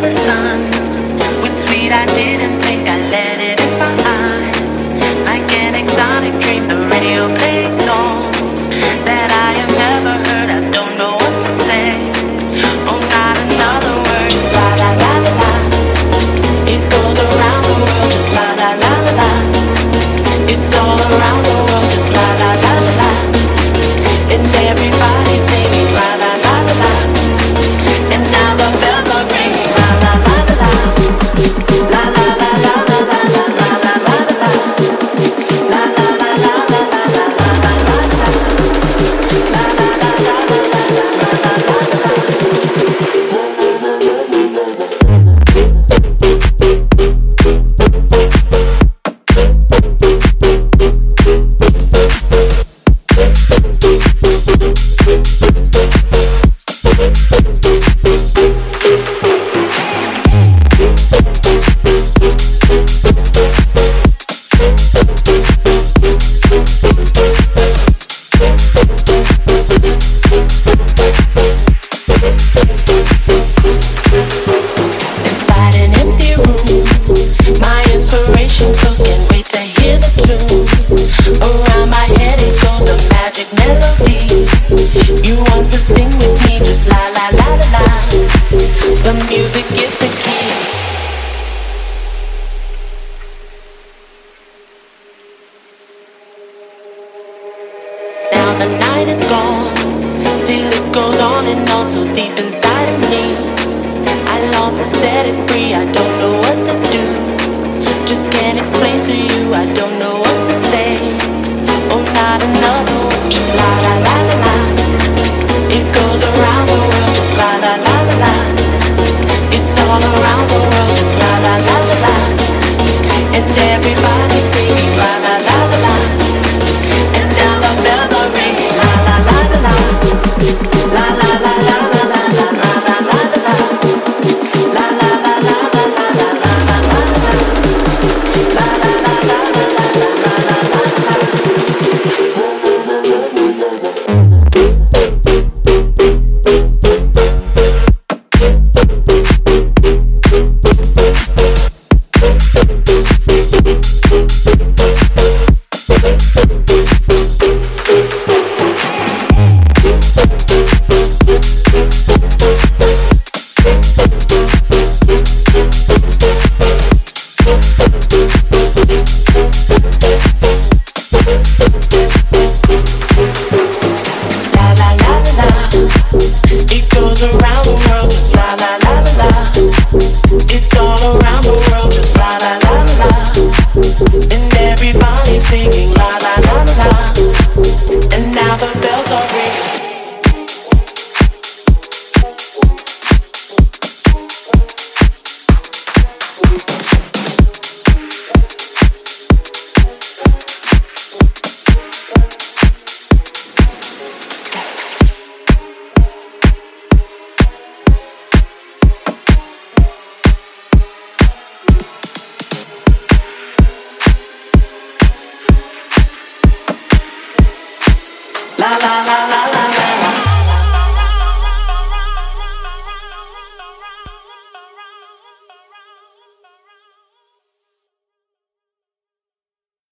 the sun. With sweet I didn't think I let Inside an empty room, my inspiration close in. the night is gone. Still it goes on and on so deep inside of me. I long to set it free. I don't know what to do. Just can't explain to you. I don't know what to say. Oh, not another one. Just la la. 있어.